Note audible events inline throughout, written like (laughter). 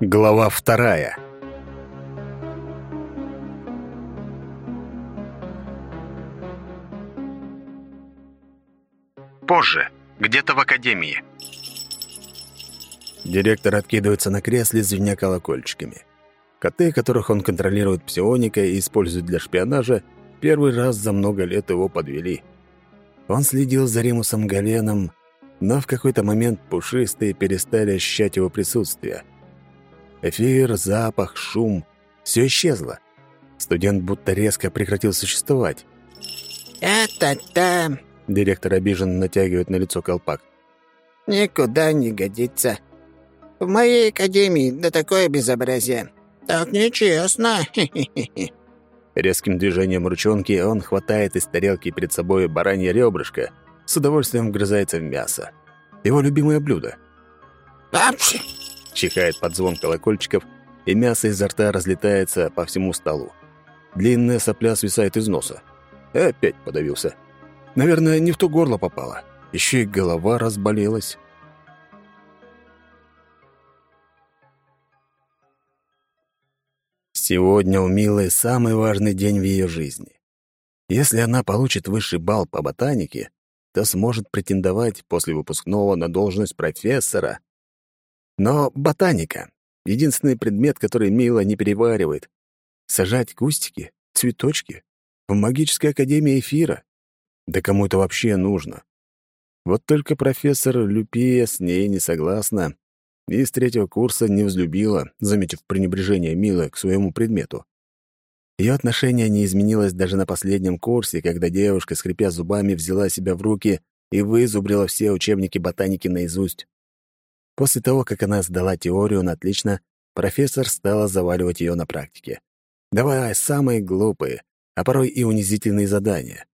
Глава вторая. Позже, где-то в академии. Директор откидывается на кресле, звеня колокольчиками. Коты, которых он контролирует псионикой и использует для шпионажа, первый раз за много лет его подвели. Он следил за Римусом Галеном, но в какой-то момент пушистые перестали ощущать его присутствие. Эфир, запах, шум — все исчезло. Студент будто резко прекратил существовать. «Это-то...» — директор обиженно натягивает на лицо колпак. «Никуда не годится. В моей академии да такое безобразие. Так нечестно. (laughs) Хе-хе-хе». Резким движением ручонки он хватает из тарелки перед собой баранье ребрышко, с удовольствием вгрызается в мясо. Его любимое блюдо. «Апчи!» — чихает под звон колокольчиков, и мясо изо рта разлетается по всему столу. Длинная сопля свисает из носа. Опять подавился. Наверное, не в то горло попало. Еще и голова разболелась. Сегодня у Милы самый важный день в ее жизни. Если она получит высший балл по ботанике, то сможет претендовать после выпускного на должность профессора. Но ботаника — единственный предмет, который Мила не переваривает. Сажать кустики, цветочки в магической академии эфира. Да кому это вообще нужно? Вот только профессор Люпия с ней не согласна и с третьего курса не взлюбила, заметив пренебрежение Милы к своему предмету. Ее отношение не изменилось даже на последнем курсе, когда девушка, скрипя зубами, взяла себя в руки и вызубрила все учебники ботаники наизусть. После того, как она сдала теорию на отлично, профессор стала заваливать ее на практике. Давая самые глупые, а порой и унизительные задания.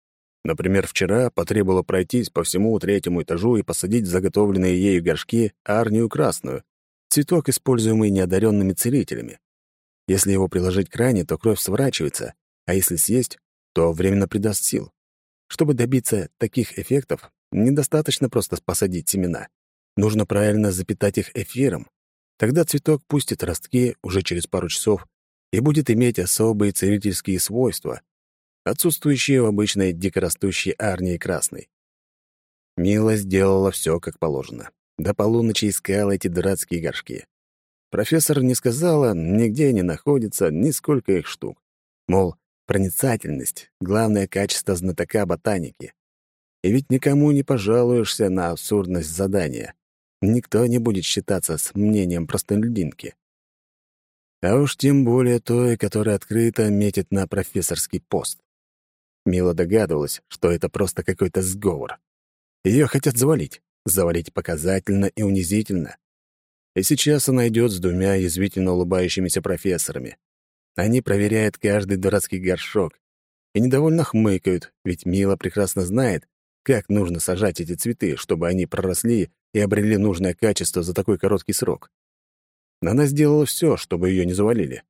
Например, вчера потребовала пройтись по всему третьему этажу и посадить в заготовленные ею горшки арнию красную, цветок, используемый неодаренными целителями. Если его приложить к ране, то кровь сворачивается, а если съесть, то временно придаст сил. Чтобы добиться таких эффектов, недостаточно просто посадить семена. Нужно правильно запитать их эфиром. Тогда цветок пустит ростки уже через пару часов и будет иметь особые целительские свойства, отсутствующие в обычной дикорастущей арнии красной. Мила сделала все как положено. До полуночи искала эти дурацкие горшки. Профессор не сказала, нигде не находится, ни сколько их штук. Мол, проницательность — главное качество знатока ботаники. И ведь никому не пожалуешься на абсурдность задания. Никто не будет считаться с мнением простолюдинки. А уж тем более той, которая открыто метит на профессорский пост. Мила догадывалась, что это просто какой-то сговор. Ее хотят завалить. Завалить показательно и унизительно. И сейчас она идет с двумя язвительно улыбающимися профессорами. Они проверяют каждый дурацкий горшок и недовольно хмыкают, ведь Мила прекрасно знает, как нужно сажать эти цветы, чтобы они проросли и обрели нужное качество за такой короткий срок. Она сделала все, чтобы ее не завалили.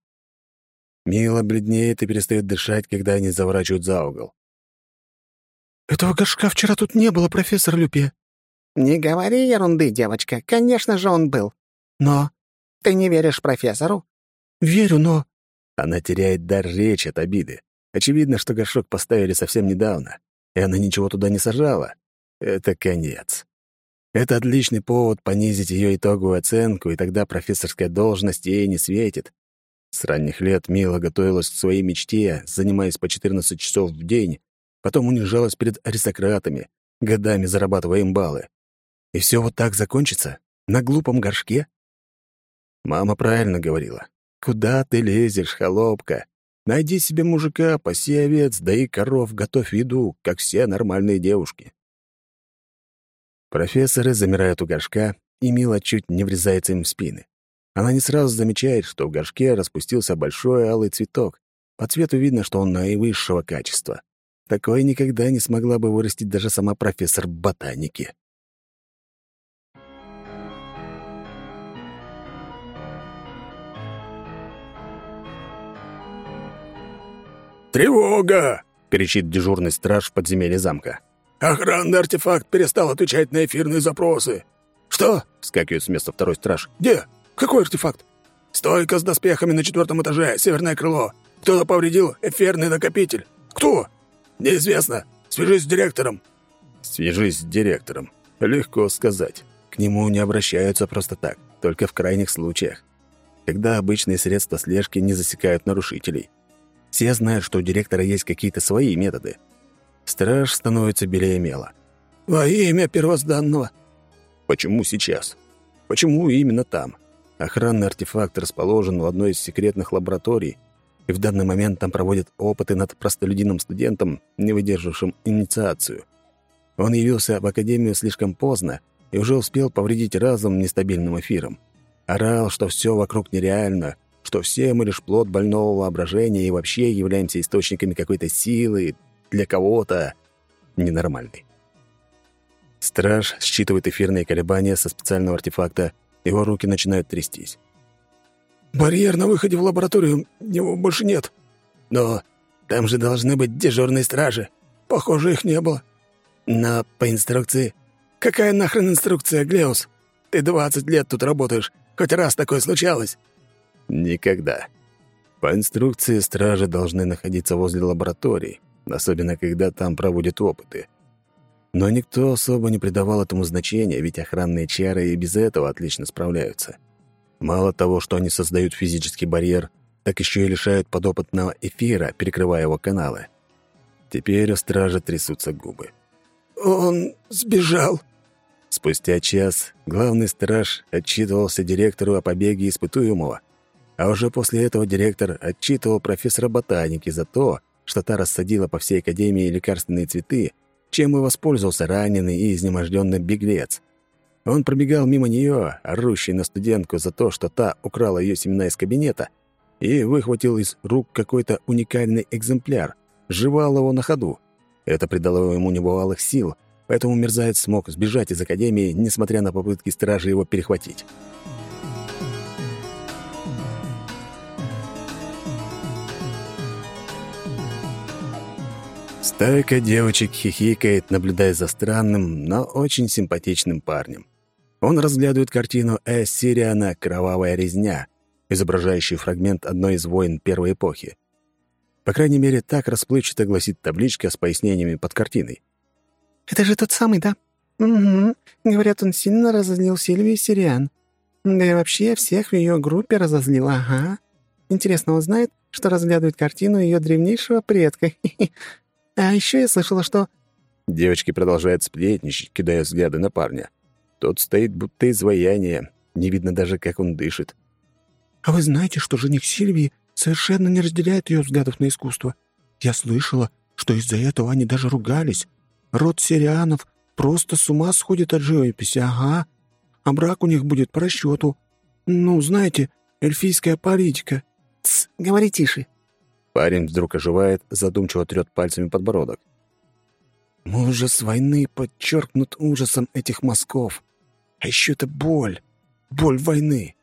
Мила бледнеет и перестает дышать, когда они заворачивают за угол. «Этого горшка вчера тут не было, профессор Люпе». «Не говори ерунды, девочка. Конечно же, он был. «Но...» Ты не веришь профессору?» «Верю, но...» Она теряет дар речи от обиды. Очевидно, что горшок поставили совсем недавно, и она ничего туда не сажала. Это конец. Это отличный повод понизить ее итоговую оценку, и тогда профессорская должность ей не светит. С ранних лет Мила готовилась к своей мечте, занимаясь по 14 часов в день, потом унижалась перед аристократами, годами зарабатывая им баллы. И все вот так закончится? На глупом горшке? Мама правильно говорила. «Куда ты лезешь, холопка? Найди себе мужика, паси овец, да и коров, готовь еду, как все нормальные девушки». Профессоры замирают у горшка, и Мила чуть не врезается им в спины. Она не сразу замечает, что в горшке распустился большой алый цветок. По цвету видно, что он наивысшего качества. Такое никогда не смогла бы вырастить даже сама профессор ботаники. «Тревога!» — кричит дежурный страж в подземелье замка. Охранный артефакт перестал отвечать на эфирные запросы. Что? Скакивает с места второй страж. Где? Какой артефакт? Стойка с доспехами на четвертом этаже, северное крыло. Кто-то повредил эфирный накопитель. Кто? Неизвестно. Свяжись с директором. Свяжись с директором. Легко сказать. К нему не обращаются просто так, только в крайних случаях. Когда обычные средства слежки не засекают нарушителей. Все знают, что у директора есть какие-то свои методы. Страж становится белее мела. «Во имя первозданного!» Почему сейчас? Почему именно там? Охранный артефакт расположен в одной из секретных лабораторий, и в данный момент там проводят опыты над простолюдиным студентом, не выдержавшим инициацию. Он явился в академию слишком поздно и уже успел повредить разум нестабильным эфиром. Орал, что все вокруг нереально, что все мы лишь плод больного воображения и вообще являемся источниками какой-то силы для кого-то ненормальной. Страж считывает эфирные колебания со специального артефакта, его руки начинают трястись. «Барьер на выходе в лабораторию, его больше нет. Но там же должны быть дежурные стражи. Похоже, их не было. Но по инструкции... Какая нахрен инструкция, Глеус? Ты двадцать лет тут работаешь. Хоть раз такое случалось?» «Никогда. По инструкции стражи должны находиться возле лабораторий, особенно когда там проводят опыты. Но никто особо не придавал этому значения, ведь охранные чары и без этого отлично справляются. Мало того, что они создают физический барьер, так еще и лишают подопытного эфира, перекрывая его каналы. Теперь у стража трясутся губы. «Он сбежал». Спустя час главный страж отчитывался директору о побеге испытуемого, а уже после этого директор отчитывал профессора ботаники за то, что та рассадила по всей академии лекарственные цветы, чем и воспользовался раненый и изнеможденный беглец. Он пробегал мимо нее, орущий на студентку за то, что та украла ее семена из кабинета, и выхватил из рук какой-то уникальный экземпляр, жевал его на ходу. Это придало ему небывалых сил, поэтому мерзавец смог сбежать из академии, несмотря на попытки стражи его перехватить. Стайка девочек хихикает, наблюдая за странным, но очень симпатичным парнем. Он разглядывает картину Эс Сириана «Кровавая резня», изображающую фрагмент одной из войн первой эпохи. По крайней мере, так расплывчато гласит табличка с пояснениями под картиной. «Это же тот самый, да?» «Угу. Говорят, он сильно разозлил Сильвию Сириан. Да и вообще всех в ее группе разозлил, ага. Интересно, он знает, что разглядывает картину ее древнейшего предка. (laughs) А еще я слышала, что...» Девочки продолжают сплетничать, кидая взгляды на парня. Тот стоит будто изваяние, не видно даже, как он дышит. «А вы знаете, что жених Сильвии совершенно не разделяет ее взглядов на искусство? Я слышала, что из-за этого они даже ругались. Род Сирианов просто с ума сходит от живописи, ага. А брак у них будет по расчету. Ну, знаете, эльфийская политика». «Тсс, говори тише», Парень вдруг оживает, задумчиво трет пальцами подбородок. Ужас войны подчеркнут ужасом этих мазков. А еще это боль. Боль войны.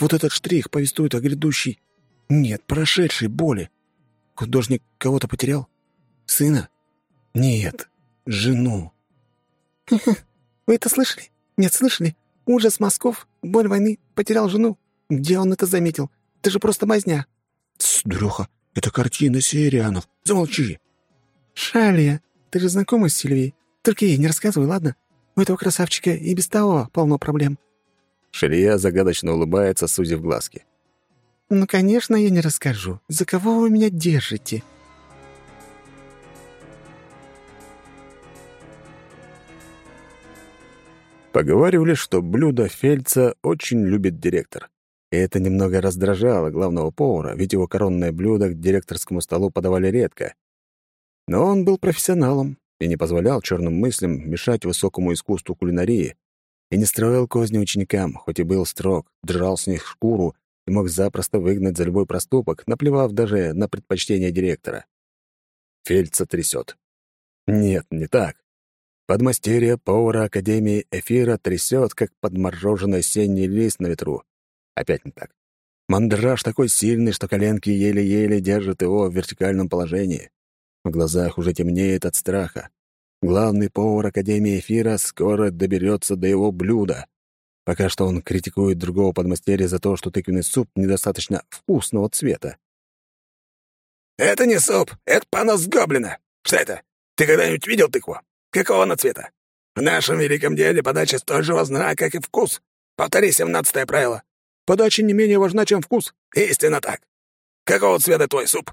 Вот этот штрих повествует о грядущей... Нет, прошедшей боли. Художник кого-то потерял? Сына? Нет, жену. Вы это слышали? Нет, слышали? Ужас мазков, боль войны, потерял жену. Где он это заметил? Это же просто мазня. Тс, дуреха, это картина Сирианов. Замолчи!» «Шалия, ты же знакома с Сильвией. Только ей не рассказывай, ладно? У этого красавчика и без того полно проблем». Шалия загадочно улыбается, сузив глазки. «Ну, конечно, я не расскажу. За кого вы меня держите?» Поговаривали, что блюдо Фельдса очень любит директор. И это немного раздражало главного повара, ведь его коронное блюдо к директорскому столу подавали редко. Но он был профессионалом и не позволял черным мыслям мешать высокому искусству кулинарии, и не строил козни ученикам, хоть и был строг, драл с них шкуру и мог запросто выгнать за любой проступок, наплевав даже на предпочтение директора. Фельдса трясет. Нет, не так. Подмастерье повара Академии Эфира трясет, как подмороженный осенний лист на ветру. Опять не так. Мандраж такой сильный, что коленки еле-еле держат его в вертикальном положении. В глазах уже темнеет от страха. Главный повар Академии Эфира скоро доберется до его блюда. Пока что он критикует другого подмастерья за то, что тыквенный суп недостаточно вкусного цвета. «Это не суп, это понос гоблина. Что это? Ты когда-нибудь видел тыкву? Какого она цвета? В нашем великом деле подача столь же важна, как и вкус. Повтори семнадцатое правило. Подача не менее важна, чем вкус. Истинно так. Какого цвета твой суп?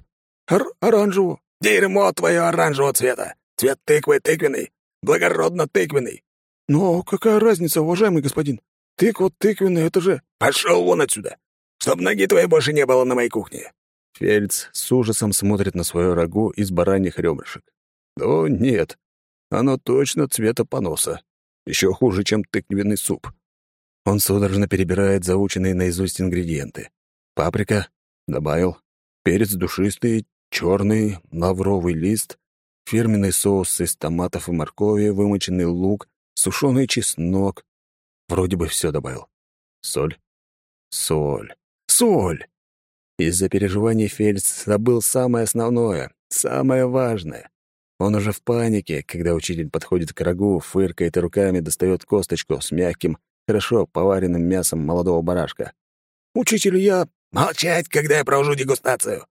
Ор оранжевого. Дерьмо твое оранжевого цвета. Цвет тыквы тыквенный. Благородно тыквенный. Но какая разница, уважаемый господин? Тыква тыквенная, это же... Пошел вон отсюда, чтоб ноги твоей больше не было на моей кухне. Фельдс с ужасом смотрит на свое рагу из бараньих ребрышек. О, нет, оно точно цвета поноса. Еще хуже, чем тыквенный суп. Он судорожно перебирает заученные наизусть ингредиенты. Паприка, добавил, перец душистый, черный, лавровый лист, фирменный соус из томатов и моркови, вымоченный лук, сушеный чеснок, Вроде бы все добавил. Соль. Соль. Соль! Из-за переживаний Фельдс забыл самое основное, самое важное. Он уже в панике, когда учитель подходит к рагу, фыркает и руками достает косточку с мягким, хорошо поваренным мясом молодого барашка. «Учитель, я...» «Молчать, когда я провожу дегустацию!»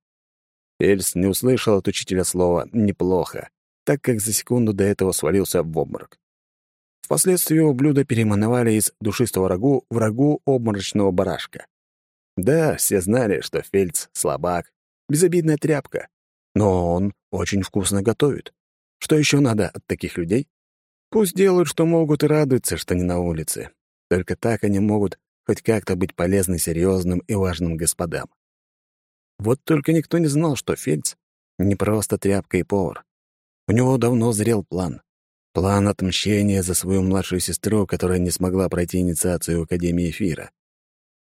Фельдс не услышал от учителя слова «неплохо», так как за секунду до этого свалился в обморок. Впоследствии его блюдо переименовали из душистого рагу в рагу обморочного барашка. Да, все знали, что Фельдс — слабак, безобидная тряпка. Но он очень вкусно готовит. Что еще надо от таких людей? Пусть делают, что могут, и радуются, что не на улице. Только так они могут хоть как-то быть полезны серьезным и важным господам. Вот только никто не знал, что Фельдс — не просто тряпка и повар. У него давно зрел план. План отмщения за свою младшую сестру, которая не смогла пройти инициацию Академии Эфира.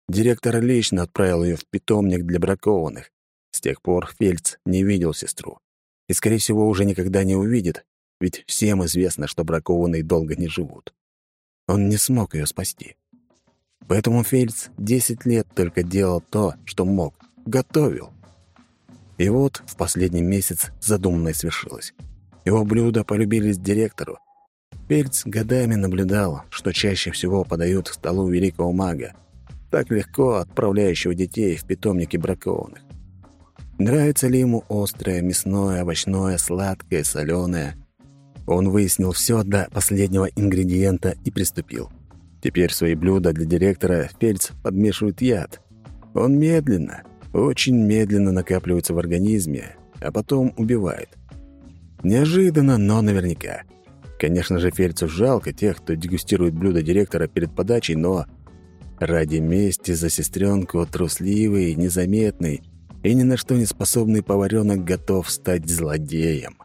Директор лично отправил ее в питомник для бракованных. С тех пор Фельдс не видел сестру. И, скорее всего, уже никогда не увидит, ведь всем известно, что бракованные долго не живут. Он не смог ее спасти. Поэтому Фельдс десять лет только делал то, что мог, готовил. И вот в последний месяц задуманное свершилось. Его блюда полюбились директору. Пельц годами наблюдал, что чаще всего подают к столу великого мага, так легко отправляющего детей в питомники бракованных. Нравится ли ему острое, мясное, овощное, сладкое, соленое? Он выяснил все до последнего ингредиента и приступил. Теперь свои блюда для директора Пельц подмешивает яд. Он медленно, очень медленно накапливается в организме, а потом убивает. Неожиданно, но наверняка. Конечно же, Фельцу жалко тех, кто дегустирует блюдо директора перед подачей, но ради мести за сестренку трусливый, незаметный и ни на что не способный поваренок готов стать злодеем.